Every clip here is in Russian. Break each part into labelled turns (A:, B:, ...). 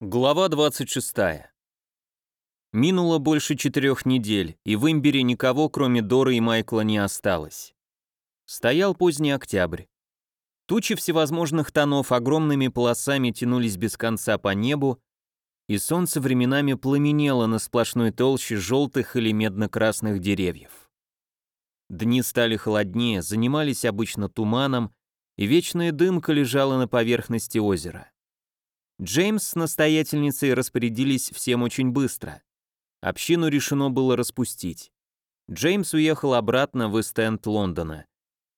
A: Глава 26. Минуло больше четырех недель, и в имбире никого, кроме Доры и Майкла, не осталось. Стоял поздний октябрь. Тучи всевозможных тонов огромными полосами тянулись без конца по небу, и солнце временами пламенело на сплошной толще желтых или медно-красных деревьев. Дни стали холоднее, занимались обычно туманом, и вечная дымка лежала на поверхности озера. Джеймс с настоятельницей распорядились всем очень быстро. Общину решено было распустить. Джеймс уехал обратно в Эст-Энд Лондона.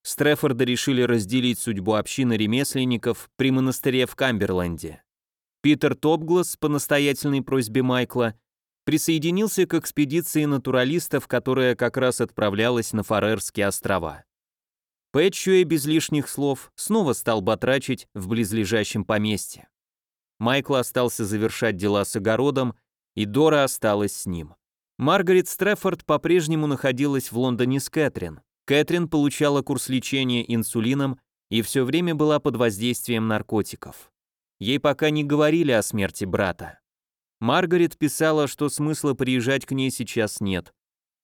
A: Стрефорда решили разделить судьбу общины ремесленников при монастыре в Камберленде. Питер Топглас, по настоятельной просьбе Майкла, присоединился к экспедиции натуралистов, которая как раз отправлялась на Фарерские острова. Пэтчуэ без лишних слов снова стал батрачить в близлежащем поместье. Майкл остался завершать дела с огородом, и Дора осталась с ним. Маргарет Стрефорд по-прежнему находилась в Лондоне с Кэтрин. Кэтрин получала курс лечения инсулином и все время была под воздействием наркотиков. Ей пока не говорили о смерти брата. Маргарет писала, что смысла приезжать к ней сейчас нет.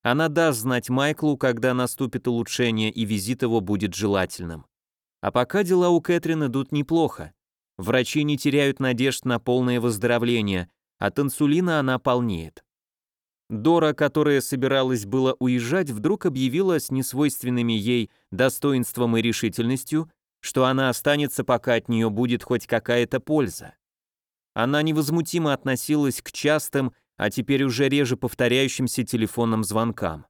A: Она даст знать Майклу, когда наступит улучшение и визит его будет желательным. А пока дела у Кэтрин идут неплохо. Врачи не теряют надежд на полное выздоровление, от инсулина она полнеет. Дора, которая собиралась было уезжать, вдруг объявила с несвойственными ей достоинством и решительностью, что она останется, пока от нее будет хоть какая-то польза. Она невозмутимо относилась к частым, а теперь уже реже повторяющимся телефонным звонкам.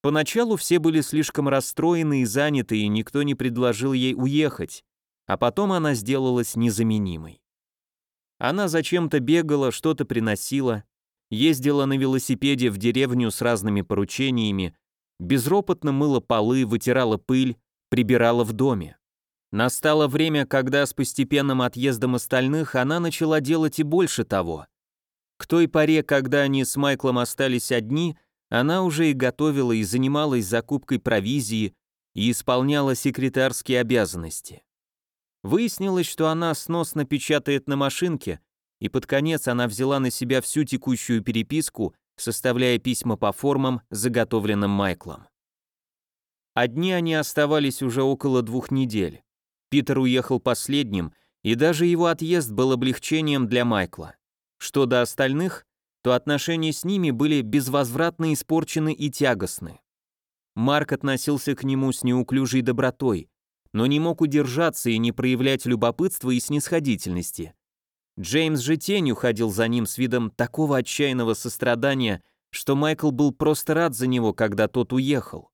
A: Поначалу все были слишком расстроены и заняты, и никто не предложил ей уехать, а потом она сделалась незаменимой. Она зачем-то бегала, что-то приносила, ездила на велосипеде в деревню с разными поручениями, безропотно мыла полы, вытирала пыль, прибирала в доме. Настало время, когда с постепенным отъездом остальных она начала делать и больше того. К той поре, когда они с Майклом остались одни, она уже и готовила и занималась закупкой провизии и исполняла секретарские обязанности. Выяснилось, что она сносно печатает на машинке, и под конец она взяла на себя всю текущую переписку, составляя письма по формам, заготовленным Майклом. Одни они оставались уже около двух недель. Питер уехал последним, и даже его отъезд был облегчением для Майкла. Что до остальных, то отношения с ними были безвозвратно испорчены и тягостны. Марк относился к нему с неуклюжей добротой, но не мог удержаться и не проявлять любопытства и снисходительности. Джеймс же тенью ходил за ним с видом такого отчаянного сострадания, что Майкл был просто рад за него, когда тот уехал.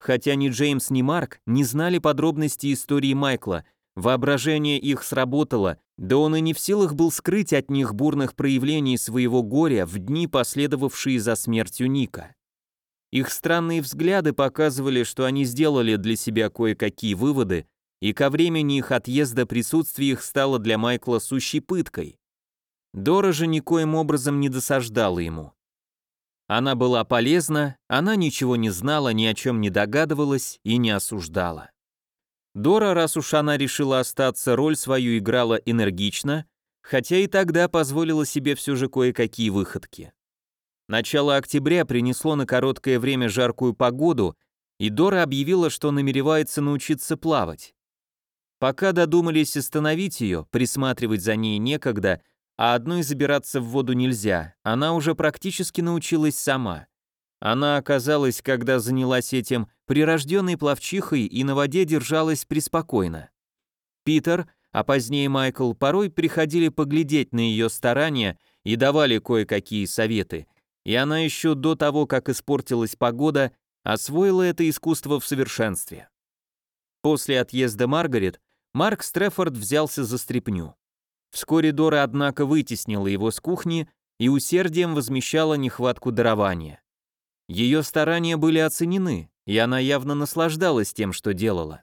A: Хотя ни Джеймс, ни Марк не знали подробностей истории Майкла, воображение их сработало, да он и не в силах был скрыть от них бурных проявлений своего горя в дни, последовавшие за смертью Ника. Их странные взгляды показывали, что они сделали для себя кое-какие выводы, и ко времени их отъезда присутствие их стало для Майкла сущей пыткой. Дора же никоим образом не досаждала ему. Она была полезна, она ничего не знала, ни о чем не догадывалась и не осуждала. Дора, раз уж она решила остаться, роль свою играла энергично, хотя и тогда позволила себе все же кое-какие выходки. Начало октября принесло на короткое время жаркую погоду, и Дора объявила, что намеревается научиться плавать. Пока додумались остановить ее, присматривать за ней некогда, а одной забираться в воду нельзя, она уже практически научилась сама. Она оказалась, когда занялась этим, прирожденной пловчихой и на воде держалась преспокойно. Питер, а позднее Майкл, порой приходили поглядеть на ее старания и давали кое-какие советы, и она еще до того, как испортилась погода, освоила это искусство в совершенстве. После отъезда Маргарет Марк Стрефорд взялся за стряпню. Вскоре Дора, однако, вытеснила его с кухни и усердием возмещала нехватку дарования. Ее старания были оценены, и она явно наслаждалась тем, что делала.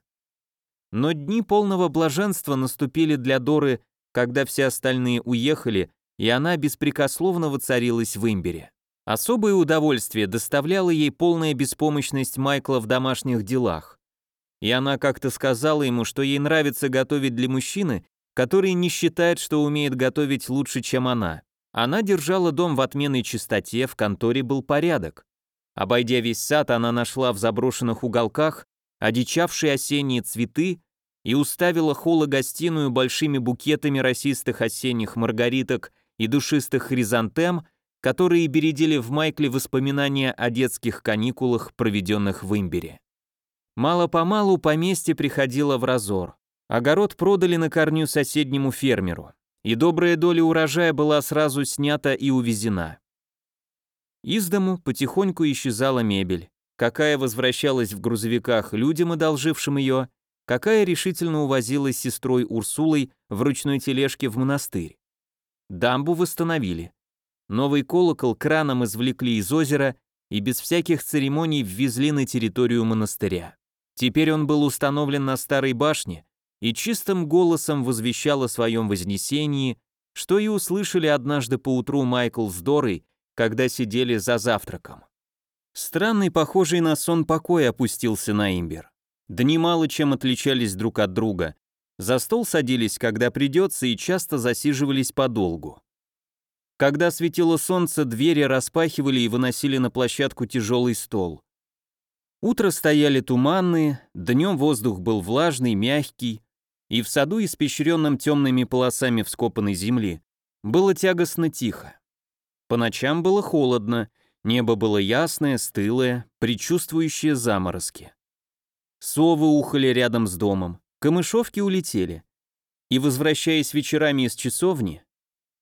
A: Но дни полного блаженства наступили для Доры, когда все остальные уехали, и она беспрекословно воцарилась в имбире. Особое удовольствие доставляла ей полная беспомощность Майкла в домашних делах. И она как-то сказала ему, что ей нравится готовить для мужчины, который не считает, что умеет готовить лучше, чем она. Она держала дом в отменной чистоте, в конторе был порядок. Обойдя весь сад, она нашла в заброшенных уголках одичавшие осенние цветы и уставила холл и гостиную большими букетами росистых осенних маргариток и душистых хризантем, которые бередили в Майкле воспоминания о детских каникулах, проведенных в Имбере. Мало-помалу поместье приходило в разор. Огород продали на корню соседнему фермеру, и добрая доля урожая была сразу снята и увезена. Из дому потихоньку исчезала мебель, какая возвращалась в грузовиках людям, одолжившим ее, какая решительно увозилась сестрой Урсулой в ручной тележке в монастырь. Дамбу восстановили. Новый колокол краном извлекли из озера и без всяких церемоний ввезли на территорию монастыря. Теперь он был установлен на старой башне и чистым голосом возвещал о своем вознесении, что и услышали однажды поутру Майкл с Дорой, когда сидели за завтраком. Странный, похожий на сон покой опустился на имбер. Дни мало чем отличались друг от друга. За стол садились, когда придется, и часто засиживались подолгу. Когда светило солнце, двери распахивали и выносили на площадку тяжелый стол. Утро стояли туманные, днем воздух был влажный, мягкий, и в саду, испещренном темными полосами вскопанной земли, было тягостно тихо. По ночам было холодно, небо было ясное, стылое, предчувствующее заморозки. Совы ухали рядом с домом, камышовки улетели. И, возвращаясь вечерами из часовни,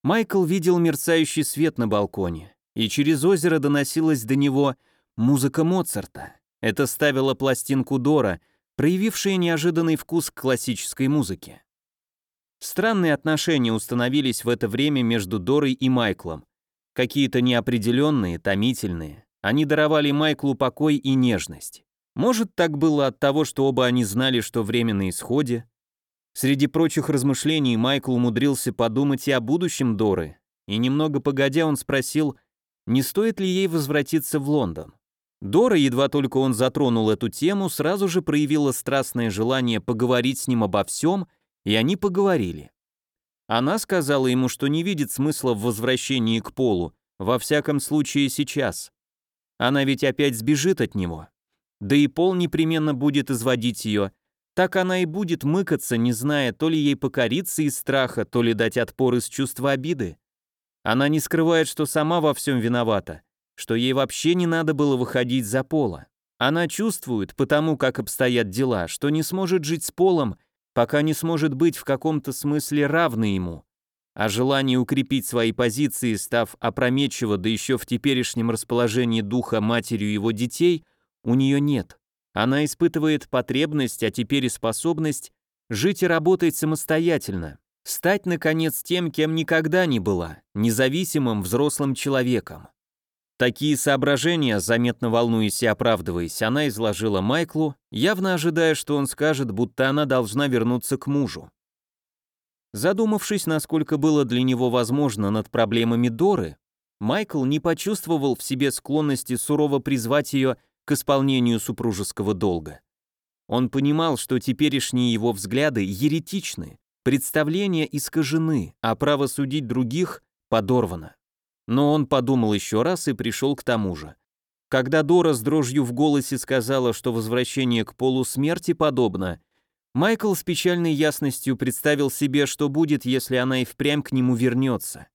A: Майкл видел мерцающий свет на балконе, и через озеро доносилась до него музыка Моцарта. Это ставило пластинку Дора, проявившая неожиданный вкус к классической музыке. Странные отношения установились в это время между Дорой и Майклом. Какие-то неопределенные, томительные. Они даровали Майклу покой и нежность. Может, так было от того, что оба они знали, что время на исходе? Среди прочих размышлений Майкл умудрился подумать и о будущем Доры, и немного погодя он спросил, не стоит ли ей возвратиться в Лондон. Дора, едва только он затронул эту тему, сразу же проявила страстное желание поговорить с ним обо всем, и они поговорили. Она сказала ему, что не видит смысла в возвращении к Полу, во всяком случае сейчас. Она ведь опять сбежит от него. Да и Пол непременно будет изводить ее. Так она и будет мыкаться, не зная, то ли ей покориться из страха, то ли дать отпор из чувства обиды. Она не скрывает, что сама во всем виновата, что ей вообще не надо было выходить за пола. Она чувствует, потому как обстоят дела, что не сможет жить с полом, пока не сможет быть в каком-то смысле равной ему. А желание укрепить свои позиции, став опрометчиво, да еще в теперешнем расположении духа матерью его детей, у нее нет. Она испытывает потребность, а теперь и способность жить и работать самостоятельно, стать, наконец, тем, кем никогда не была, независимым взрослым человеком. Такие соображения, заметно волнуясь и оправдываясь, она изложила Майклу, явно ожидая, что он скажет, будто она должна вернуться к мужу. Задумавшись, насколько было для него возможно над проблемами Доры, Майкл не почувствовал в себе склонности сурово призвать ее к исполнению супружеского долга. Он понимал, что теперешние его взгляды еретичны, представления искажены, а право судить других подорвано. Но он подумал еще раз и пришел к тому же. Когда Дора с дрожью в голосе сказала, что возвращение к полусмерти подобно, Майкл с печальной ясностью представил себе, что будет, если она и впрямь к нему вернется.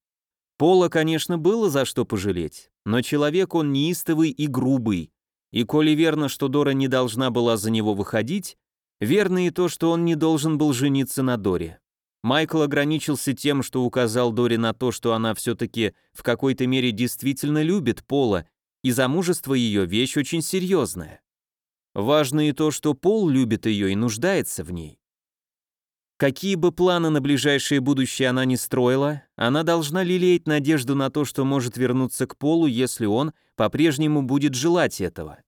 A: Пола, конечно, было за что пожалеть, но человек он неистовый и грубый, и коли верно, что Дора не должна была за него выходить, верно и то, что он не должен был жениться на Доре. Майкл ограничился тем, что указал Дори на то, что она все-таки в какой-то мере действительно любит Пола, и замужество ее вещь очень серьезная. Важно и то, что Пол любит ее и нуждается в ней. Какие бы планы на ближайшее будущее она ни строила, она должна лелеять надежду на то, что может вернуться к Полу, если он по-прежнему будет желать этого.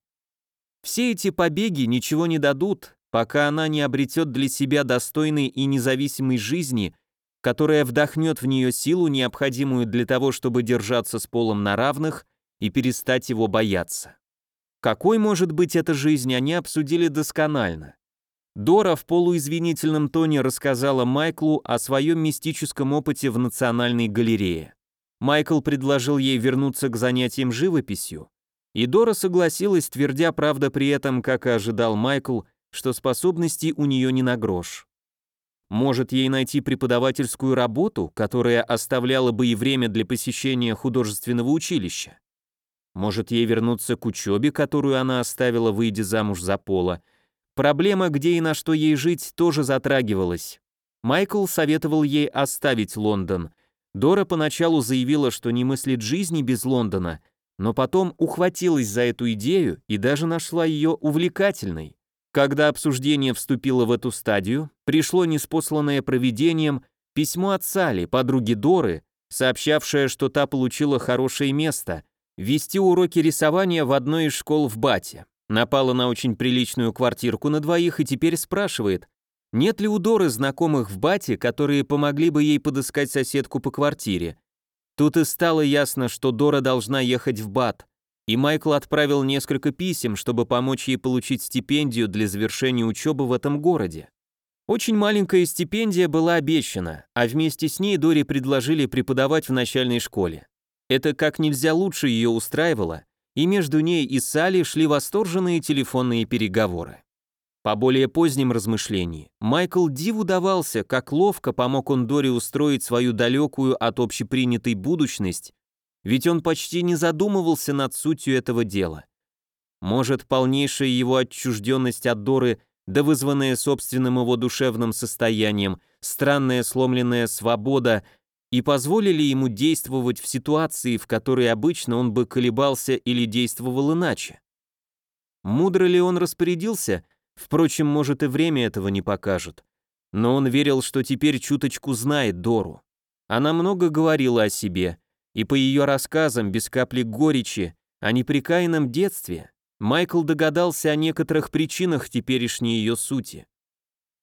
A: Все эти побеги ничего не дадут, пока она не обретет для себя достойной и независимой жизни, которая вдохнет в нее силу, необходимую для того, чтобы держаться с полом на равных и перестать его бояться. Какой может быть эта жизнь, они обсудили досконально. Дора в полуизвинительном тоне рассказала Майклу о своем мистическом опыте в Национальной галерее. Майкл предложил ей вернуться к занятиям живописью, и Дора согласилась, твердя, правда, при этом, как и ожидал Майкл, что способностей у нее не на грош. Может, ей найти преподавательскую работу, которая оставляла бы и время для посещения художественного училища? Может, ей вернуться к учебе, которую она оставила, выйдя замуж за Пола? Проблема, где и на что ей жить, тоже затрагивалась. Майкл советовал ей оставить Лондон. Дора поначалу заявила, что не мыслит жизни без Лондона, но потом ухватилась за эту идею и даже нашла ее увлекательной. Когда обсуждение вступило в эту стадию, пришло неспосланное провидением письмо от Сали, подруги Доры, сообщавшее, что та получила хорошее место – вести уроки рисования в одной из школ в Бате. Напала на очень приличную квартирку на двоих и теперь спрашивает, нет ли у Доры знакомых в Бате, которые помогли бы ей подыскать соседку по квартире. Тут и стало ясно, что Дора должна ехать в Бат, и Майкл отправил несколько писем, чтобы помочь ей получить стипендию для завершения учебы в этом городе. Очень маленькая стипендия была обещана, а вместе с ней Дори предложили преподавать в начальной школе. Это как нельзя лучше ее устраивало, и между ней и Салли шли восторженные телефонные переговоры. По более поздним размышлениям, Майкл диву давался, как ловко помог он Дори устроить свою далекую от общепринятой будущность ведь он почти не задумывался над сутью этого дела. Может, полнейшая его отчужденность от Доры, да вызванная собственным его душевным состоянием, странная сломленная свобода и позволили ему действовать в ситуации, в которой обычно он бы колебался или действовал иначе. Мудро ли он распорядился? Впрочем, может и время этого не покажет. Но он верил, что теперь чуточку знает Дору. Она много говорила о себе, и по ее рассказам, без капли горечи, о неприкаянном детстве, Майкл догадался о некоторых причинах теперешней ее сути.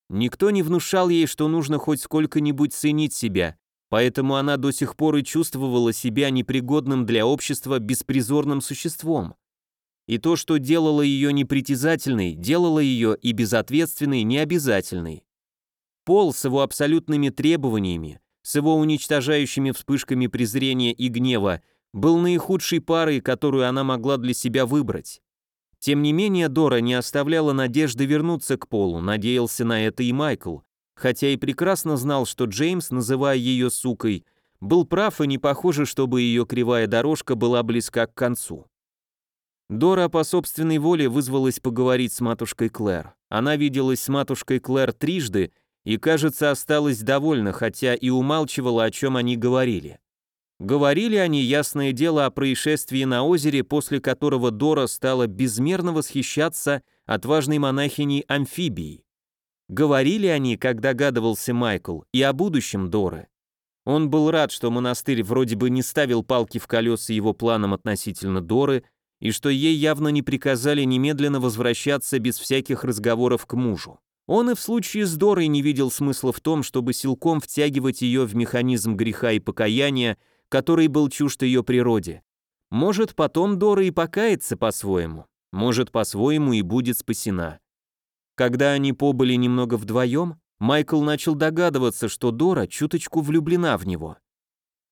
A: Никто не внушал ей, что нужно хоть сколько-нибудь ценить себя, поэтому она до сих пор и чувствовала себя непригодным для общества беспризорным существом. И то, что делало ее непритязательной, делало ее и безответственной необязательной. Пол с его абсолютными требованиями, с его уничтожающими вспышками презрения и гнева, был наихудшей парой, которую она могла для себя выбрать. Тем не менее, Дора не оставляла надежды вернуться к Полу, надеялся на это и Майкл, хотя и прекрасно знал, что Джеймс, называя ее сукой, был прав и не похоже, чтобы ее кривая дорожка была близка к концу. Дора по собственной воле вызвалась поговорить с матушкой Клэр. Она виделась с матушкой Клэр трижды и, кажется, осталась довольна, хотя и умалчивала, о чем они говорили. Говорили они, ясное дело, о происшествии на озере, после которого Дора стала безмерно восхищаться отважной монахиней амфибией. Говорили они, как догадывался Майкл, и о будущем Доры. Он был рад, что монастырь вроде бы не ставил палки в колеса его планам относительно Доры, и что ей явно не приказали немедленно возвращаться без всяких разговоров к мужу. Он и в случае с Дорой не видел смысла в том, чтобы силком втягивать ее в механизм греха и покаяния, который был чужд ее природе. Может, потом Дора и покается по-своему, может, по-своему и будет спасена. Когда они побыли немного вдвоем, Майкл начал догадываться, что Дора чуточку влюблена в него.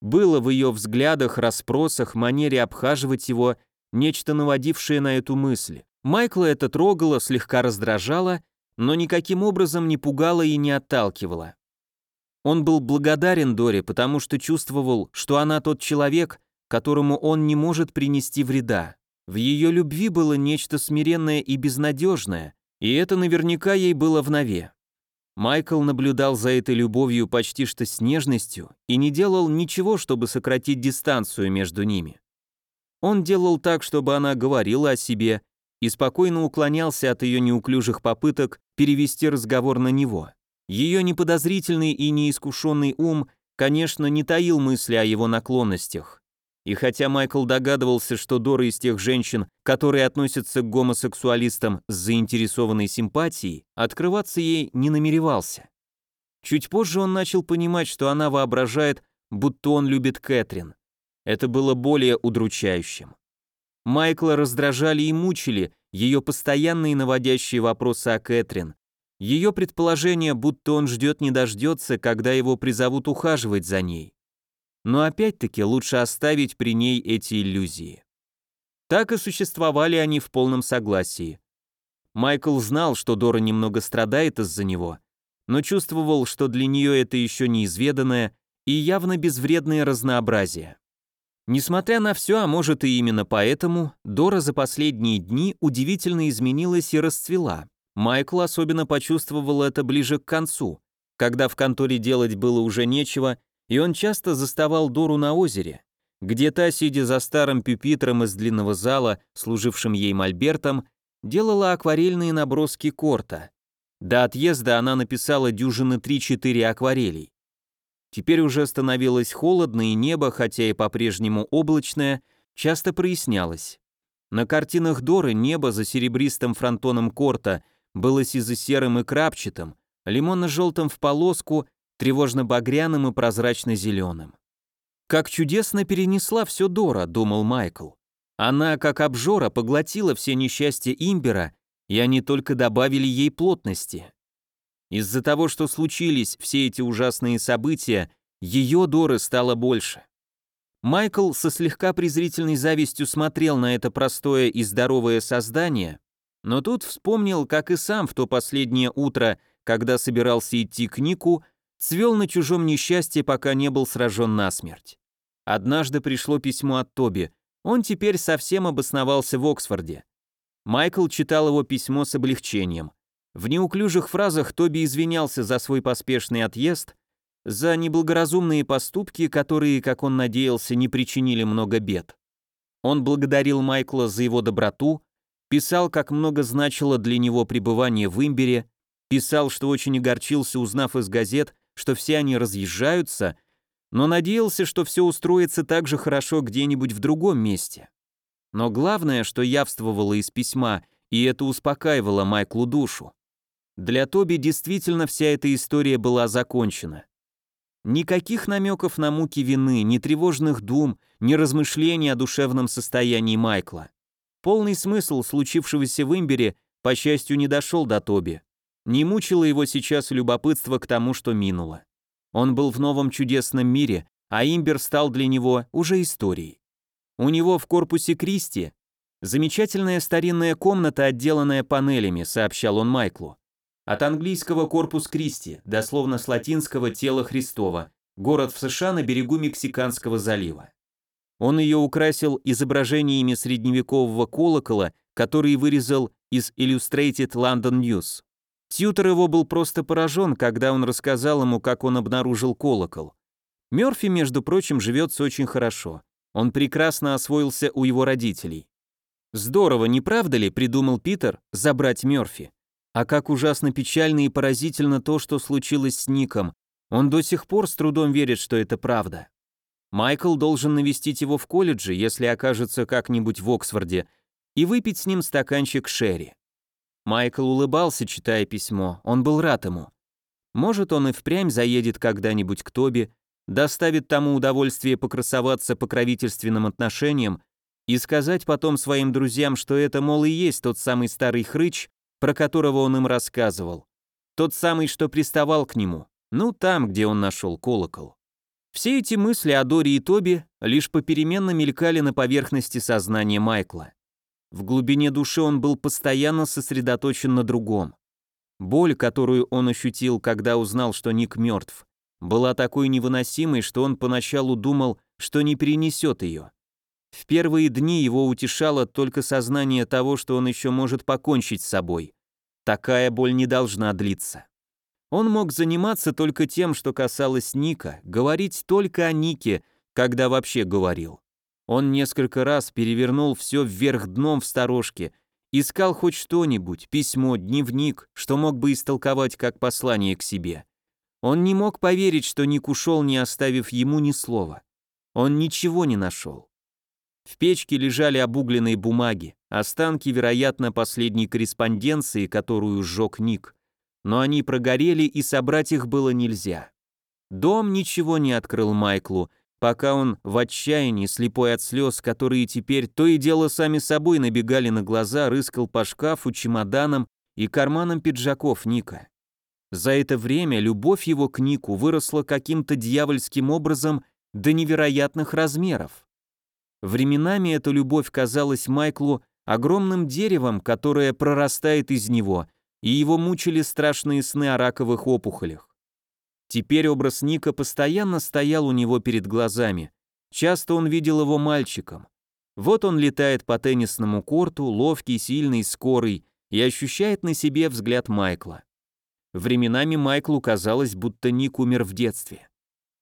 A: Было в ее взглядах, расспросах, манере обхаживать его нечто наводившее на эту мысль. Майкла это трогало, слегка раздражало, но никаким образом не пугала и не отталкивала. Он был благодарен Доре, потому что чувствовал, что она тот человек, которому он не может принести вреда. В ее любви было нечто смиренное и безнадежное, и это наверняка ей было в нове. Майкл наблюдал за этой любовью почти что с нежностью и не делал ничего, чтобы сократить дистанцию между ними. Он делал так, чтобы она говорила о себе и спокойно уклонялся от ее неуклюжих попыток перевести разговор на него. Ее неподозрительный и неискушенный ум, конечно, не таил мысли о его наклонностях. И хотя Майкл догадывался, что Дора из тех женщин, которые относятся к гомосексуалистам с заинтересованной симпатией, открываться ей не намеревался. Чуть позже он начал понимать, что она воображает, будто он любит Кэтрин. Это было более удручающим. Майкла раздражали и мучили ее постоянные наводящие вопросы о Кэтрин, Ее предположение, будто он ждет не дождется, когда его призовут ухаживать за ней. Но опять-таки лучше оставить при ней эти иллюзии. Так и существовали они в полном согласии. Майкл знал, что Дора немного страдает из-за него, но чувствовал, что для нее это еще неизведанное и явно безвредное разнообразие. Несмотря на все, а может и именно поэтому, Дора за последние дни удивительно изменилась и расцвела. Майкл особенно почувствовал это ближе к концу, когда в конторе делать было уже нечего, и он часто заставал Дору на озере, где та, сидя за старым пюпитром из длинного зала, служившим ей мольбертом, делала акварельные наброски корта. До отъезда она написала дюжины 3-4 акварелей. Теперь уже становилось холодно, и небо, хотя и по-прежнему облачное, часто прояснялось. На картинах Доры небо за серебристым фронтоном корта было сизо-серым и крапчатым, лимонно-желтым в полоску, тревожно-багряным и прозрачно-зеленым. Как чудесно перенесла все Дора, думал Майкл. Она, как обжора, поглотила все несчастья Имбера, и они только добавили ей плотности. Из-за того, что случились все эти ужасные события, ее Доры стало больше. Майкл со слегка презрительной завистью смотрел на это простое и здоровое создание, но тут вспомнил, как и сам в то последнее утро, когда собирался идти к Нику, цвел на чужом несчастье, пока не был сражен насмерть. Однажды пришло письмо от Тоби. Он теперь совсем обосновался в Оксфорде. Майкл читал его письмо с облегчением. В неуклюжих фразах Тоби извинялся за свой поспешный отъезд, за неблагоразумные поступки, которые, как он надеялся, не причинили много бед. Он благодарил Майкла за его доброту, писал, как много значило для него пребывание в Имбере, писал, что очень огорчился, узнав из газет, что все они разъезжаются, но надеялся, что все устроится так же хорошо где-нибудь в другом месте. Но главное, что явствовало из письма, и это успокаивало Майклу душу. Для Тоби действительно вся эта история была закончена. Никаких намеков на муки вины, ни тревожных дум, ни размышлений о душевном состоянии Майкла. Полный смысл случившегося в Имбере, по счастью, не дошел до Тоби. Не мучило его сейчас любопытство к тому, что минуло. Он был в новом чудесном мире, а Имбер стал для него уже историей. У него в корпусе Кристи замечательная старинная комната, отделанная панелями, сообщал он Майклу. От английского корпус Кристи, дословно с латинского тело Христова, город в США на берегу Мексиканского залива. Он ее украсил изображениями средневекового колокола, который вырезал из Illustrated London News. Тьютер его был просто поражен, когда он рассказал ему, как он обнаружил колокол. Мёрфи, между прочим, живется очень хорошо. Он прекрасно освоился у его родителей. Здорово, не правда ли, придумал Питер, забрать Мёрфи? А как ужасно печально и поразительно то, что случилось с Ником. Он до сих пор с трудом верит, что это правда. Майкл должен навестить его в колледже, если окажется как-нибудь в Оксфорде, и выпить с ним стаканчик шерри. Майкл улыбался, читая письмо, он был рад ему. Может, он и впрямь заедет когда-нибудь к Тоби, доставит тому удовольствие покрасоваться покровительственным отношением и сказать потом своим друзьям, что это, мол, и есть тот самый старый хрыч, про которого он им рассказывал. Тот самый, что приставал к нему. Ну, там, где он нашел колокол. Все эти мысли о Доре и Тоби лишь попеременно мелькали на поверхности сознания Майкла. В глубине души он был постоянно сосредоточен на другом. Боль, которую он ощутил, когда узнал, что Ник мертв, была такой невыносимой, что он поначалу думал, что не перенесет ее. В первые дни его утешало только сознание того, что он еще может покончить с собой. Такая боль не должна длиться. Он мог заниматься только тем, что касалось Ника, говорить только о Нике, когда вообще говорил. Он несколько раз перевернул все вверх дном в сторожке, искал хоть что-нибудь, письмо, дневник, что мог бы истолковать как послание к себе. Он не мог поверить, что Ник ушел, не оставив ему ни слова. Он ничего не нашел. В печке лежали обугленные бумаги, останки, вероятно, последней корреспонденции, которую сжег Ник. Но они прогорели, и собрать их было нельзя. Дом ничего не открыл Майклу, пока он в отчаянии, слепой от слез, которые теперь то и дело сами собой набегали на глаза, рыскал по шкафу, чемоданам и карманам пиджаков Ника. За это время любовь его к Нику выросла каким-то дьявольским образом до невероятных размеров. Временами эта любовь казалась Майклу огромным деревом, которое прорастает из него, и его мучили страшные сны о раковых опухолях. Теперь образ Ника постоянно стоял у него перед глазами. Часто он видел его мальчиком. Вот он летает по теннисному корту, ловкий, сильный, скорый, и ощущает на себе взгляд Майкла. Временами Майклу казалось, будто Ник умер в детстве.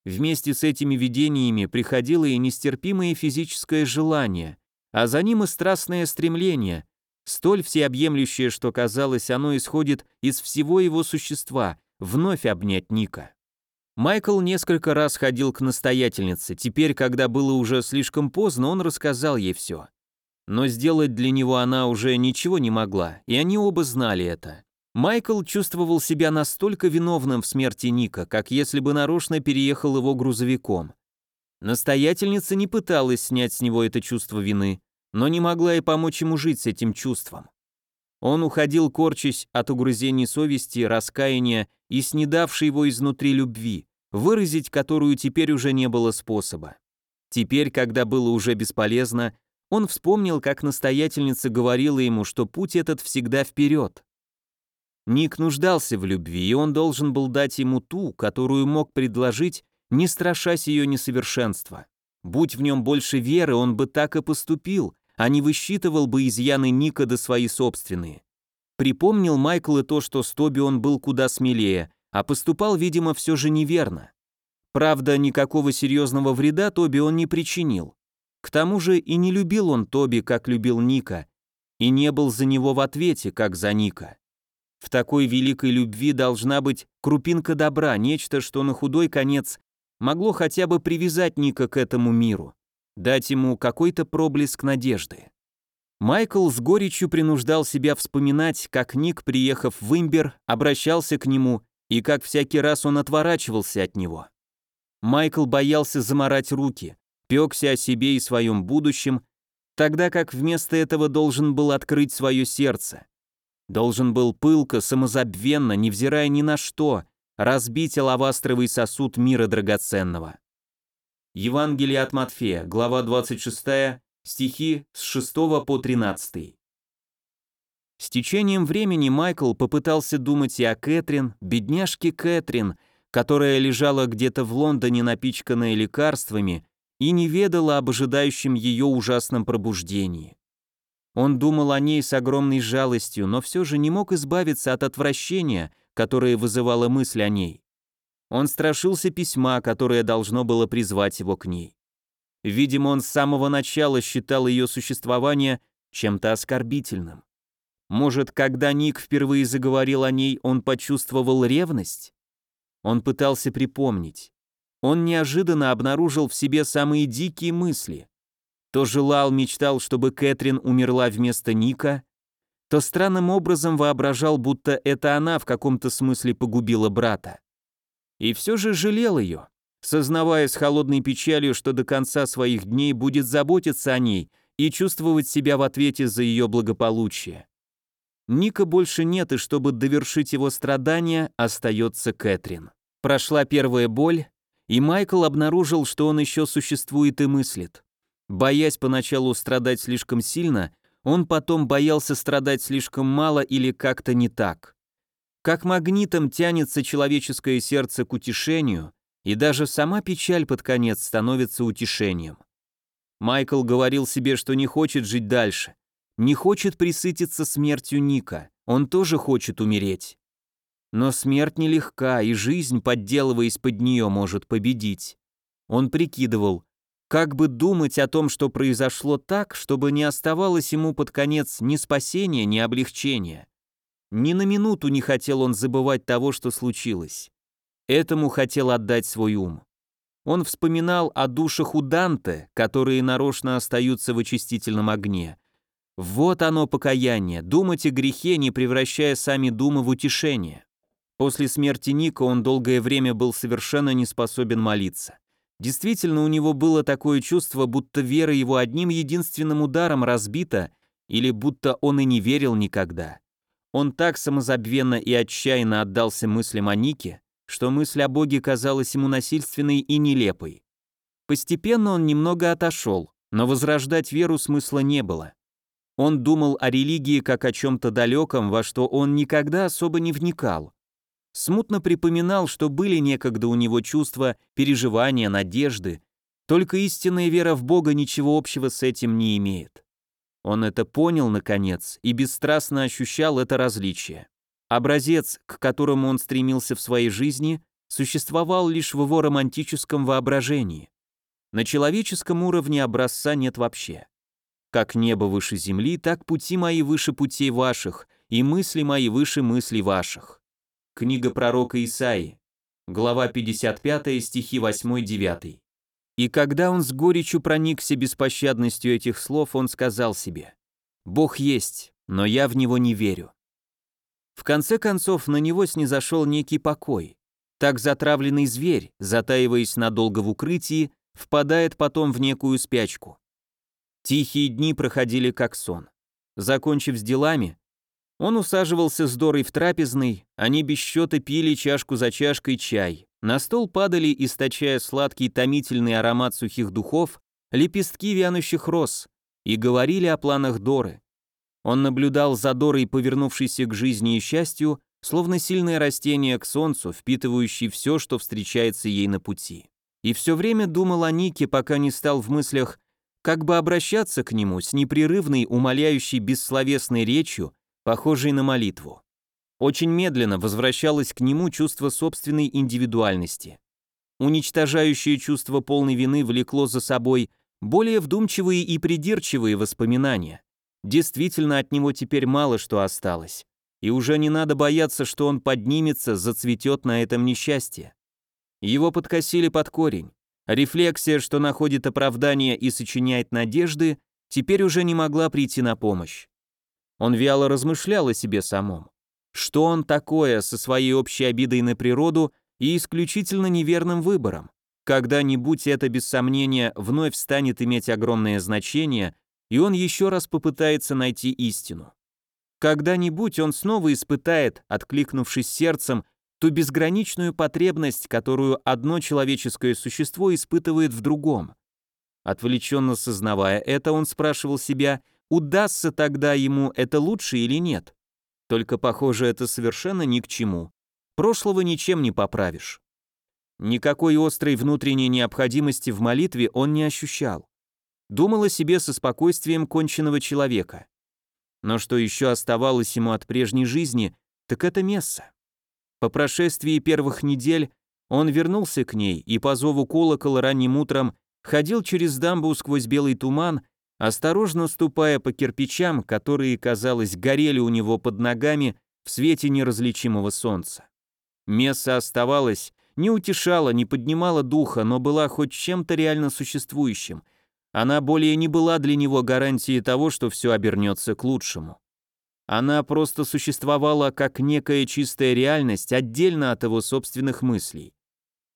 A: Вместе с этими видениями приходило и нестерпимое физическое желание, а за ним и страстное стремление, столь всеобъемлющее, что казалось, оно исходит из всего его существа, вновь обнять Ника. Майкл несколько раз ходил к настоятельнице, теперь, когда было уже слишком поздно, он рассказал ей все. Но сделать для него она уже ничего не могла, и они оба знали это. Майкл чувствовал себя настолько виновным в смерти Ника, как если бы нарочно переехал его грузовиком. Настоятельница не пыталась снять с него это чувство вины, но не могла и помочь ему жить с этим чувством. Он уходил, корчась от угрызений совести, раскаяния и снедавшей его изнутри любви, выразить которую теперь уже не было способа. Теперь, когда было уже бесполезно, он вспомнил, как настоятельница говорила ему, что путь этот всегда вперед. Ник нуждался в любви, и он должен был дать ему ту, которую мог предложить, не страшась ее несовершенства. Будь в нем больше веры, он бы так и поступил, а не высчитывал бы изъяны Ника до свои собственные. Припомнил Майкл и то, что с Тоби он был куда смелее, а поступал, видимо, все же неверно. Правда, никакого серьезного вреда Тоби он не причинил. К тому же и не любил он Тоби, как любил Ника, и не был за него в ответе, как за Ника. В такой великой любви должна быть крупинка добра, нечто, что на худой конец могло хотя бы привязать Ника к этому миру, дать ему какой-то проблеск надежды. Майкл с горечью принуждал себя вспоминать, как Ник, приехав в Имбер, обращался к нему и как всякий раз он отворачивался от него. Майкл боялся заморать руки, пекся о себе и своем будущем, тогда как вместо этого должен был открыть свое сердце, Должен был пылко, самозабвенно, невзирая ни на что, разбить алавастровый сосуд мира драгоценного. Евангелие от Матфея, глава 26, стихи с 6 по 13. С течением времени Майкл попытался думать и о Кэтрин, бедняжке Кэтрин, которая лежала где-то в Лондоне напичканная лекарствами и не ведала об ожидающем ее ужасном пробуждении. Он думал о ней с огромной жалостью, но все же не мог избавиться от отвращения, которое вызывало мысль о ней. Он страшился письма, которое должно было призвать его к ней. Видимо, он с самого начала считал ее существование чем-то оскорбительным. Может, когда Ник впервые заговорил о ней, он почувствовал ревность? Он пытался припомнить. Он неожиданно обнаружил в себе самые дикие мысли то желал, мечтал, чтобы Кэтрин умерла вместо Ника, то странным образом воображал, будто это она в каком-то смысле погубила брата. И все же жалел ее, сознавая с холодной печалью, что до конца своих дней будет заботиться о ней и чувствовать себя в ответе за ее благополучие. Ника больше нет, и чтобы довершить его страдания, остается Кэтрин. Прошла первая боль, и Майкл обнаружил, что он еще существует и мыслит. Боясь поначалу страдать слишком сильно, он потом боялся страдать слишком мало или как-то не так. Как магнитом тянется человеческое сердце к утешению, и даже сама печаль под конец становится утешением. Майкл говорил себе, что не хочет жить дальше, не хочет присытиться смертью Ника, он тоже хочет умереть. Но смерть нелегка, и жизнь, подделываясь под нее, может победить. Он прикидывал, как бы думать о том, что произошло так, чтобы не оставалось ему под конец ни спасения, ни облегчения? Ни на минуту не хотел он забывать того, что случилось. Этому хотел отдать свой ум. Он вспоминал о душах у Данте, которые нарочно остаются в очистительном огне. Вот оно покаяние, думать о грехе, не превращая сами думы в утешение. После смерти Ника он долгое время был совершенно не способен молиться. Действительно, у него было такое чувство, будто вера его одним единственным ударом разбита, или будто он и не верил никогда. Он так самозабвенно и отчаянно отдался мыслям о Нике, что мысль о Боге казалась ему насильственной и нелепой. Постепенно он немного отошел, но возрождать веру смысла не было. Он думал о религии как о чем-то далеком, во что он никогда особо не вникал. Смутно припоминал, что были некогда у него чувства, переживания, надежды, только истинная вера в Бога ничего общего с этим не имеет. Он это понял, наконец, и бесстрастно ощущал это различие. Образец, к которому он стремился в своей жизни, существовал лишь в его романтическом воображении. На человеческом уровне образца нет вообще. Как небо выше земли, так пути мои выше путей ваших, и мысли мои выше мыслей ваших. Книга пророка Исаии, глава 55, стихи 8-9. И когда он с горечью проникся беспощадностью этих слов, он сказал себе, «Бог есть, но я в него не верю». В конце концов, на него снизошел некий покой. Так затравленный зверь, затаиваясь надолго в укрытии, впадает потом в некую спячку. Тихие дни проходили как сон. Закончив с делами, он усаживался с Дорой в трапезной, они без счета пили чашку за чашкой чай. На стол падали, источая сладкий томительный аромат сухих духов, лепестки вянущих роз и говорили о планах Доры. Он наблюдал за Дорой, повернувшейся к жизни и счастью, словно сильное растение к солнцу, впитывающее все, что встречается ей на пути. И все время думал о Нике, пока не стал в мыслях как бы обращаться к нему с непрерывной, умоляющей бессловесной речью, похожей на молитву. Очень медленно возвращалось к нему чувство собственной индивидуальности. Уничтожающее чувство полной вины влекло за собой более вдумчивые и придирчивые воспоминания. Действительно, от него теперь мало что осталось. И уже не надо бояться, что он поднимется, зацветет на этом несчастье. Его подкосили под корень. Рефлексия, что находит оправдание и сочиняет надежды, теперь уже не могла прийти на помощь. Он вяло размышлял о себе самом. Что он такое со своей общей обидой на природу и исключительно неверным выбором? Когда-нибудь это, без сомнения, вновь станет иметь огромное значение, и он еще раз попытается найти истину. Когда-нибудь он снова испытает, откликнувшись сердцем, ту безграничную потребность, которую одно человеческое существо испытывает в другом. Отвлеченно сознавая это, он спрашивал себя, удастся тогда ему это лучше или нет. Только, похоже, это совершенно ни к чему. Прошлого ничем не поправишь. Никакой острой внутренней необходимости в молитве он не ощущал. Думал о себе со спокойствием конченного человека. Но что еще оставалось ему от прежней жизни, так это месса. По прошествии первых недель он вернулся к ней и по зову колокола ранним утром ходил через дамбу сквозь белый туман, осторожно ступая по кирпичам, которые, казалось, горели у него под ногами в свете неразличимого солнца. Месса оставалась, не утешала, не поднимала духа, но была хоть чем-то реально существующим. Она более не была для него гарантией того, что все обернется к лучшему. Она просто существовала как некая чистая реальность, отдельно от его собственных мыслей.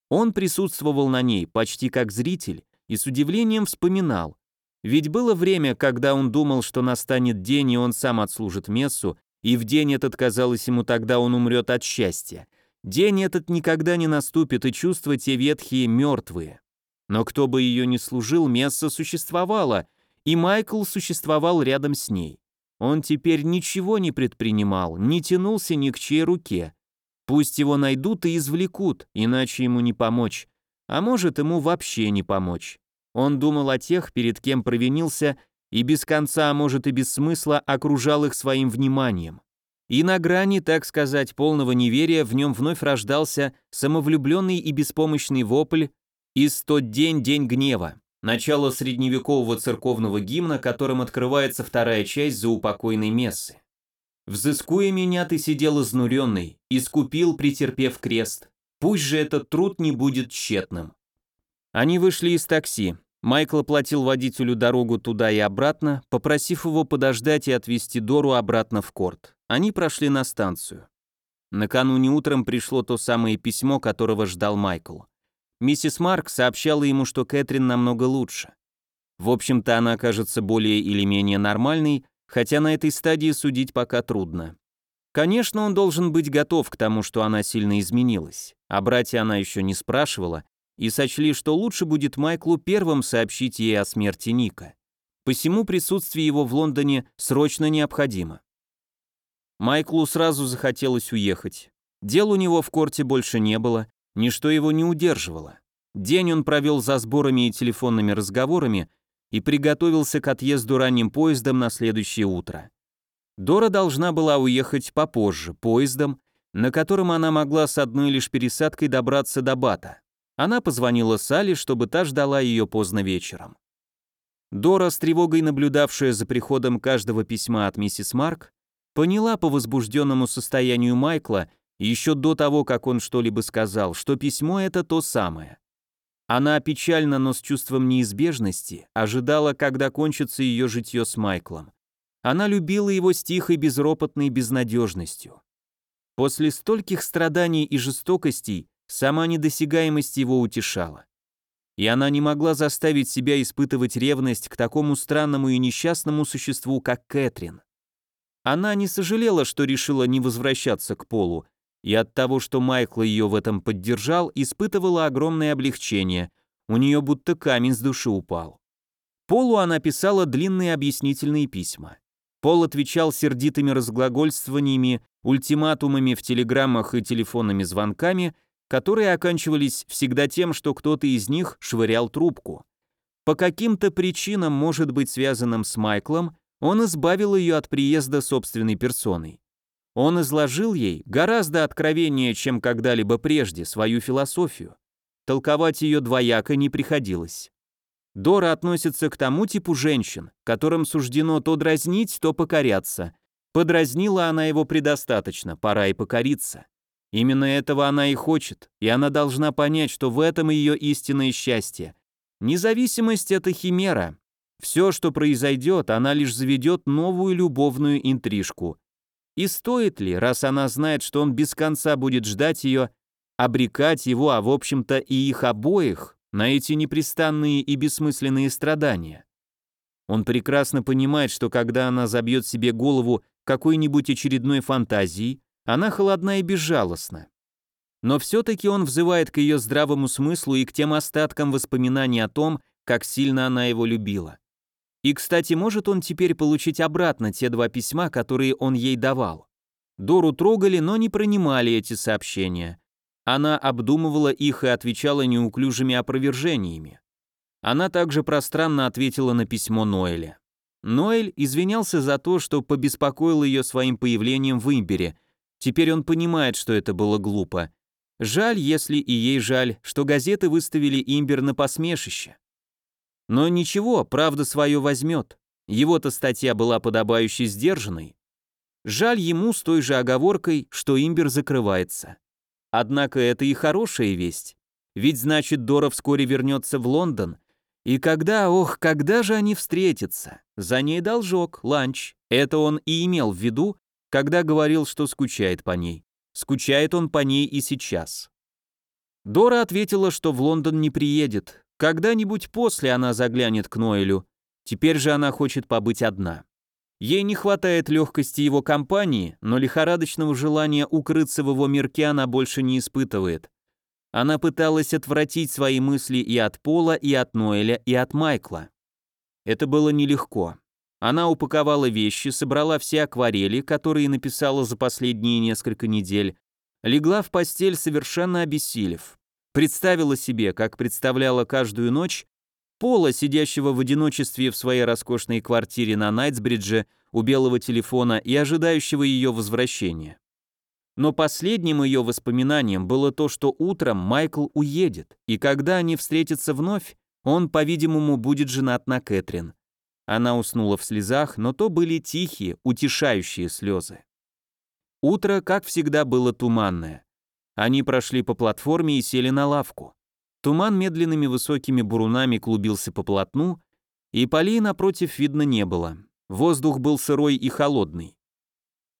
A: Он присутствовал на ней почти как зритель и с удивлением вспоминал. Ведь было время, когда он думал, что настанет день, и он сам отслужит мессу, и в день этот, казалось ему, тогда он умрет от счастья. День этот никогда не наступит, и чувства те ветхие мертвые. Но кто бы ее ни служил, месса существовала, и Майкл существовал рядом с ней. Он теперь ничего не предпринимал, не тянулся ни к чьей руке. Пусть его найдут и извлекут, иначе ему не помочь. А может, ему вообще не помочь. Он думал о тех, перед кем провинился, и без конца, а может и без смысла, окружал их своим вниманием. И на грани, так сказать, полного неверия в нем вновь рождался самовлюбленный и беспомощный вопль «Из тот день день гнева». Начало средневекового церковного гимна, которым открывается вторая часть заупокойной мессы. «Взыскуя меня, ты сидел изнуренный, искупил, претерпев крест. Пусть же этот труд не будет тщетным». Они вышли из такси. Майкл оплатил водителю дорогу туда и обратно, попросив его подождать и отвезти Дору обратно в корт. Они прошли на станцию. Накануне утром пришло то самое письмо, которого ждал Майкл. Миссис Марк сообщала ему, что Кэтрин намного лучше. В общем-то, она кажется более или менее нормальной, хотя на этой стадии судить пока трудно. Конечно, он должен быть готов к тому, что она сильно изменилась. О брате она еще не спрашивала, и сочли, что лучше будет Майклу первым сообщить ей о смерти Ника. Посему присутствие его в Лондоне срочно необходимо. Майклу сразу захотелось уехать. Дел у него в корте больше не было, ничто его не удерживало. День он провел за сборами и телефонными разговорами и приготовился к отъезду ранним поездом на следующее утро. Дора должна была уехать попозже, поездом, на котором она могла с одной лишь пересадкой добраться до Бата. Она позвонила Салли, чтобы та ждала ее поздно вечером. Дора, с тревогой наблюдавшая за приходом каждого письма от миссис Марк, поняла по возбужденному состоянию Майкла еще до того, как он что-либо сказал, что письмо это то самое. Она печально, но с чувством неизбежности ожидала, когда кончится ее житье с Майклом. Она любила его с тихой безропотной безнадежностью. После стольких страданий и жестокостей сама недосягаемость его утешала. И она не могла заставить себя испытывать ревность к такому странному и несчастному существу, как Кэтрин. Она не сожалела, что решила не возвращаться к Полу, и от того, что Майкл ее в этом поддержал, испытывала огромное облегчение, у нее будто камень с души упал. Полу она писала длинные объяснительные письма. Пол отвечал сердитыми разглагольствованиями, ультиматумами в телеграммах и телефонными звонками, которые оканчивались всегда тем, что кто-то из них швырял трубку. По каким-то причинам, может быть связанным с Майклом, он избавил ее от приезда собственной персоной. Он изложил ей гораздо откровеннее, чем когда-либо прежде, свою философию. Толковать ее двояко не приходилось. Дора относится к тому типу женщин, которым суждено то дразнить, то покоряться. Подразнила она его предостаточно, пора и покориться. Именно этого она и хочет, и она должна понять, что в этом ее истинное счастье. Независимость — это химера. Все, что произойдет, она лишь заведет новую любовную интрижку. И стоит ли, раз она знает, что он без конца будет ждать ее, обрекать его, а в общем-то и их обоих, на эти непрестанные и бессмысленные страдания. Он прекрасно понимает, что когда она забьет себе голову какой-нибудь очередной фантазией, она холодна и безжалостна. Но все-таки он взывает к ее здравому смыслу и к тем остаткам воспоминаний о том, как сильно она его любила. И, кстати, может он теперь получить обратно те два письма, которые он ей давал. Дору трогали, но не принимали эти сообщения. Она обдумывала их и отвечала неуклюжими опровержениями. Она также пространно ответила на письмо Ноэля. Ноэль извинялся за то, что побеспокоил ее своим появлением в Имбере. Теперь он понимает, что это было глупо. Жаль, если и ей жаль, что газеты выставили Имбер на посмешище. Но ничего, правда свое возьмет. Его-то статья была подобающе сдержанной. Жаль ему с той же оговоркой, что Имбер закрывается. Однако это и хорошая весть. Ведь значит, Дора вскоре вернется в Лондон. И когда, ох, когда же они встретятся? За ней должок, ланч. Это он и имел в виду, когда говорил, что скучает по ней. Скучает он по ней и сейчас. Дора ответила, что в Лондон не приедет. Когда-нибудь после она заглянет к Ноэлю. Теперь же она хочет побыть одна. Ей не хватает легкости его компании, но лихорадочного желания укрыться в его мирке она больше не испытывает. Она пыталась отвратить свои мысли и от Пола, и от Ноэля, и от Майкла. Это было нелегко. Она упаковала вещи, собрала все акварели, которые написала за последние несколько недель, легла в постель, совершенно обессилев. Представила себе, как представляла каждую ночь, Пола, сидящего в одиночестве в своей роскошной квартире на Найтсбридже у белого телефона и ожидающего ее возвращения. Но последним ее воспоминанием было то, что утром Майкл уедет, и когда они встретятся вновь, он, по-видимому, будет женат на Кэтрин. Она уснула в слезах, но то были тихие, утешающие слезы. Утро, как всегда, было туманное. Они прошли по платформе и сели на лавку. Туман медленными высокими бурунами клубился по полотну, и полей напротив видно не было. Воздух был сырой и холодный.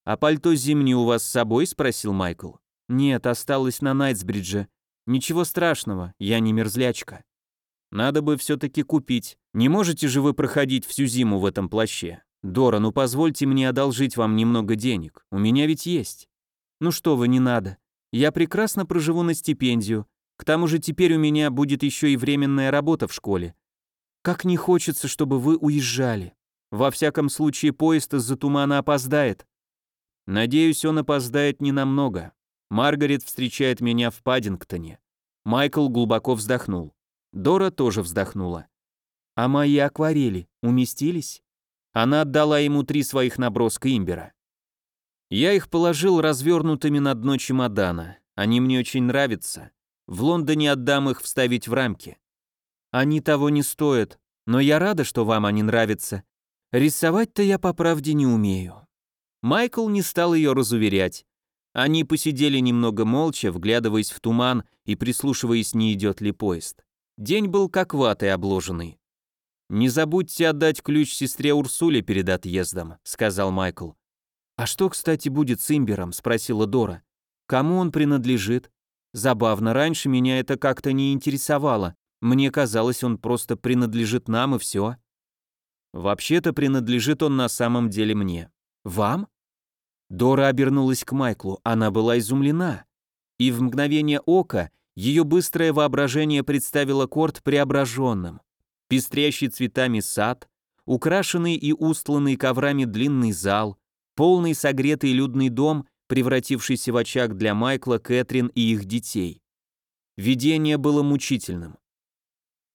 A: «А пальто зимнее у вас с собой?» — спросил Майкл. «Нет, осталось на Найтсбридже. Ничего страшного, я не мерзлячка. Надо бы все-таки купить. Не можете же вы проходить всю зиму в этом плаще? «Дора, ну позвольте мне одолжить вам немного денег. У меня ведь есть». «Ну что вы, не надо. Я прекрасно проживу на стипендию. К тому же теперь у меня будет еще и временная работа в школе. Как не хочется, чтобы вы уезжали. Во всяком случае, поезд из-за тумана опоздает. Надеюсь, он опоздает ненамного. Маргарет встречает меня в Паддингтоне. Майкл глубоко вздохнул. Дора тоже вздохнула. А мои акварели уместились? Она отдала ему три своих наброска имбера. Я их положил развернутыми на дно чемодана. Они мне очень нравятся. В Лондоне отдам их вставить в рамки. Они того не стоят, но я рада, что вам они нравятся. Рисовать-то я по правде не умею. Майкл не стал ее разуверять. Они посидели немного молча, вглядываясь в туман и прислушиваясь, не идет ли поезд. День был как ватой обложенный. «Не забудьте отдать ключ сестре Урсуле перед отъездом», — сказал Майкл. «А что, кстати, будет с Имбером?» — спросила Дора. «Кому он принадлежит?» Забавно, раньше меня это как-то не интересовало. Мне казалось, он просто принадлежит нам и все. Вообще-то принадлежит он на самом деле мне. Вам? Дора обернулась к Майклу, она была изумлена. И в мгновение ока ее быстрое воображение представило корт преображенным. Пестрящий цветами сад, украшенный и устланный коврами длинный зал, полный согретый людный дом превратившийся в очаг для Майкла, Кэтрин и их детей. Видение было мучительным.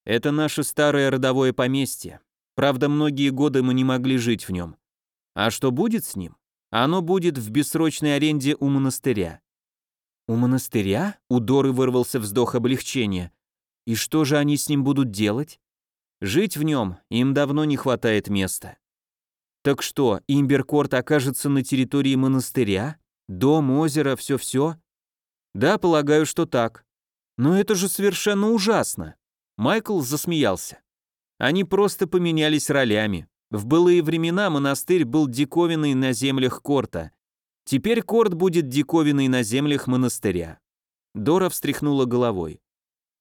A: Это наше старое родовое поместье. Правда, многие годы мы не могли жить в нем. А что будет с ним? Оно будет в бессрочной аренде у монастыря. У монастыря? У Доры вырвался вздох облегчения. И что же они с ним будут делать? Жить в нем им давно не хватает места. Так что, Имберкорт окажется на территории монастыря? Дом, озеро, все-все? Да, полагаю, что так. Но это же совершенно ужасно. Майкл засмеялся. Они просто поменялись ролями. В былые времена монастырь был диковиной на землях Корта. Теперь Корт будет диковиной на землях монастыря. Дора встряхнула головой.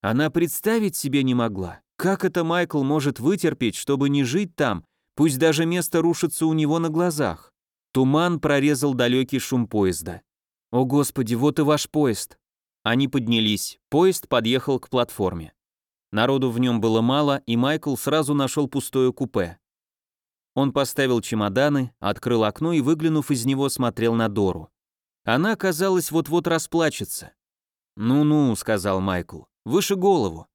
A: Она представить себе не могла, как это Майкл может вытерпеть, чтобы не жить там, пусть даже место рушится у него на глазах. Туман прорезал далекий шум поезда. «О господи, вот и ваш поезд!» Они поднялись, поезд подъехал к платформе. Народу в нем было мало, и Майкл сразу нашел пустое купе. Он поставил чемоданы, открыл окно и, выглянув из него, смотрел на Дору. Она, казалось, вот-вот расплачется. «Ну-ну», — сказал Майкл, — «выше голову».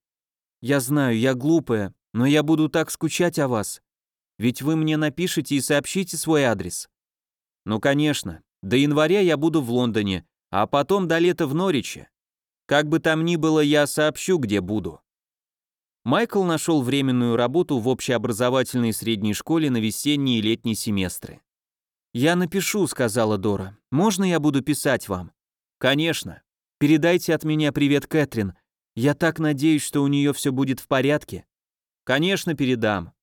A: «Я знаю, я глупая, но я буду так скучать о вас. Ведь вы мне напишите и сообщите свой адрес. Ну, конечно. До января я буду в Лондоне, а потом до лета в Нориче. Как бы там ни было, я сообщу, где буду. Майкл нашел временную работу в общеобразовательной средней школе на весенние и летние семестры. «Я напишу», — сказала Дора. «Можно я буду писать вам?» «Конечно. Передайте от меня привет Кэтрин. Я так надеюсь, что у нее все будет в порядке». «Конечно, передам».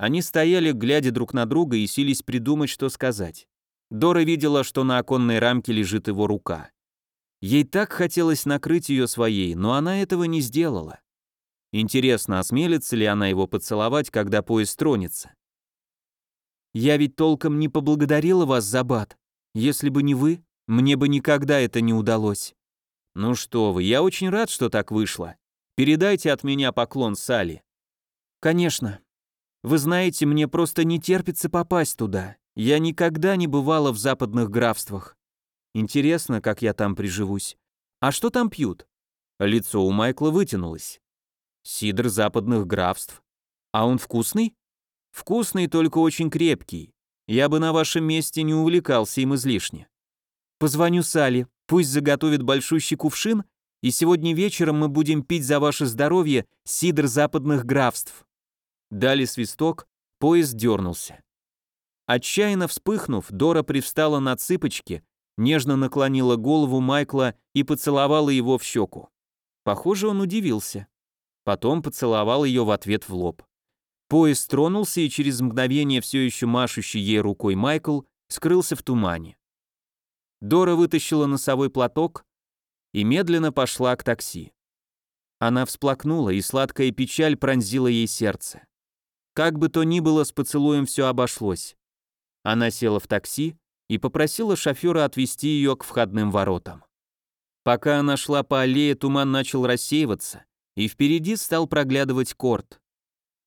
A: Они стояли, глядя друг на друга, и сились придумать, что сказать. Дора видела, что на оконной рамке лежит его рука. Ей так хотелось накрыть ее своей, но она этого не сделала. Интересно, осмелится ли она его поцеловать, когда поезд тронется? «Я ведь толком не поблагодарила вас за бат. Если бы не вы, мне бы никогда это не удалось». «Ну что вы, я очень рад, что так вышло. Передайте от меня поклон Сали. «Конечно. Вы знаете, мне просто не терпится попасть туда. Я никогда не бывала в западных графствах. Интересно, как я там приживусь. А что там пьют? Лицо у Майкла вытянулось. Сидр западных графств. А он вкусный? Вкусный, только очень крепкий. Я бы на вашем месте не увлекался им излишне. Позвоню Салли, пусть заготовит большущий кувшин, и сегодня вечером мы будем пить за ваше здоровье сидр западных графств. Дали свисток, поезд дернулся. Отчаянно вспыхнув, Дора привстала на цыпочки, нежно наклонила голову Майкла и поцеловала его в щеку. Похоже, он удивился. Потом поцеловал ее в ответ в лоб. Поезд тронулся, и через мгновение все еще машущий ей рукой Майкл скрылся в тумане. Дора вытащила носовой платок и медленно пошла к такси. Она всплакнула, и сладкая печаль пронзила ей сердце. Как бы то ни было, с поцелуем все обошлось. Она села в такси и попросила шофера отвезти ее к входным воротам. Пока она шла по аллее, туман начал рассеиваться, и впереди стал проглядывать корт.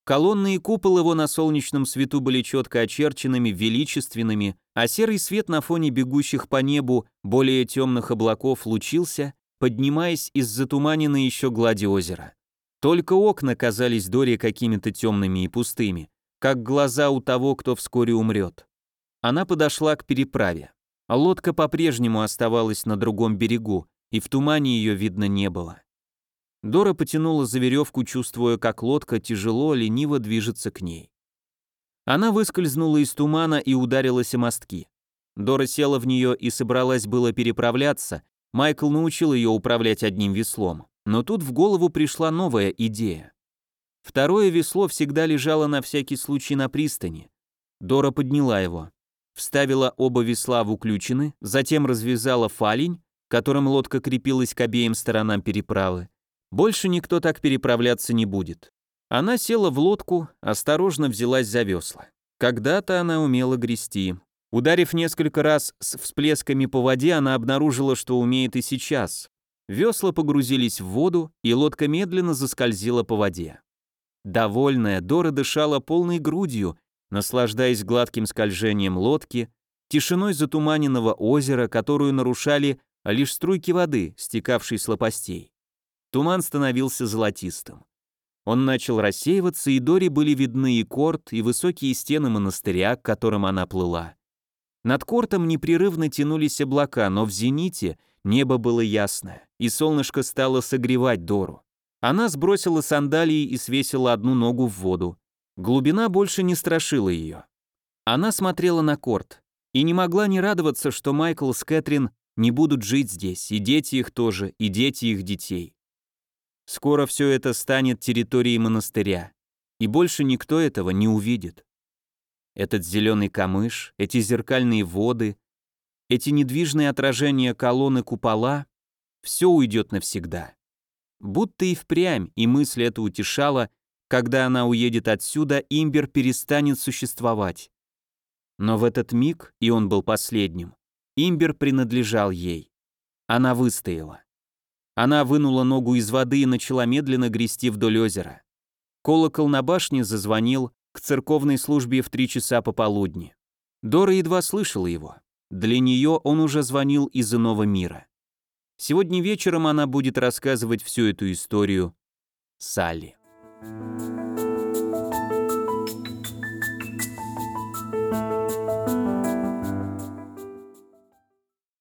A: Колонны и купол его на солнечном свету были четко очерченными, величественными, а серый свет на фоне бегущих по небу более темных облаков лучился, поднимаясь из затуманенной еще глади озера. Только окна казались Доре какими-то темными и пустыми, как глаза у того, кто вскоре умрет. Она подошла к переправе. Лодка по-прежнему оставалась на другом берегу, и в тумане ее видно не было. Дора потянула за веревку, чувствуя, как лодка тяжело, лениво движется к ней. Она выскользнула из тумана и ударилась о мостки. Дора села в нее и собралась было переправляться, Майкл научил ее управлять одним веслом, но тут в голову пришла новая идея. Второе весло всегда лежало на всякий случай на пристани. Дора подняла его, вставила оба весла в уключины, затем развязала фалень, которым лодка крепилась к обеим сторонам переправы, больше никто так переправляться не будет. Она села в лодку, осторожно взялась за весла. Когда-то она умела грести. Ударив несколько раз с всплесками по воде, она обнаружила, что умеет и сейчас. Весла погрузились в воду, и лодка медленно заскользила по воде. Довольная, Дора дышала полной грудью, наслаждаясь гладким скольжением лодки, тишиной затуманенного озера, которую нарушали лишь струйки воды, стекавшей с лопастей. Туман становился золотистым. Он начал рассеиваться, и Дори были видны и корт, и высокие стены монастыря, к которым она плыла. Над кортом непрерывно тянулись облака, но в зените небо было ясное, и солнышко стало согревать Дору. Она сбросила сандалии и свесила одну ногу в воду. Глубина больше не страшила ее. Она смотрела на корт и не могла не радоваться, что Майкл с Кэтрин не будут жить здесь, и дети их тоже, и дети их детей. Скоро все это станет территорией монастыря, и больше никто этого не увидит. Этот зеленый камыш, эти зеркальные воды, эти недвижные отражения колонны купола — все уйдет навсегда. Будто и впрямь, и мысль эта утешала, когда она уедет отсюда, имбер перестанет существовать. Но в этот миг, и он был последним, имбер принадлежал ей. Она выстояла. Она вынула ногу из воды и начала медленно грести вдоль озера. Колокол на башне зазвонил к церковной службе в три часа пополудни. Дора едва слышала его. Для нее он уже звонил из иного мира. Сегодня вечером она будет рассказывать всю эту историю Салли. Thank you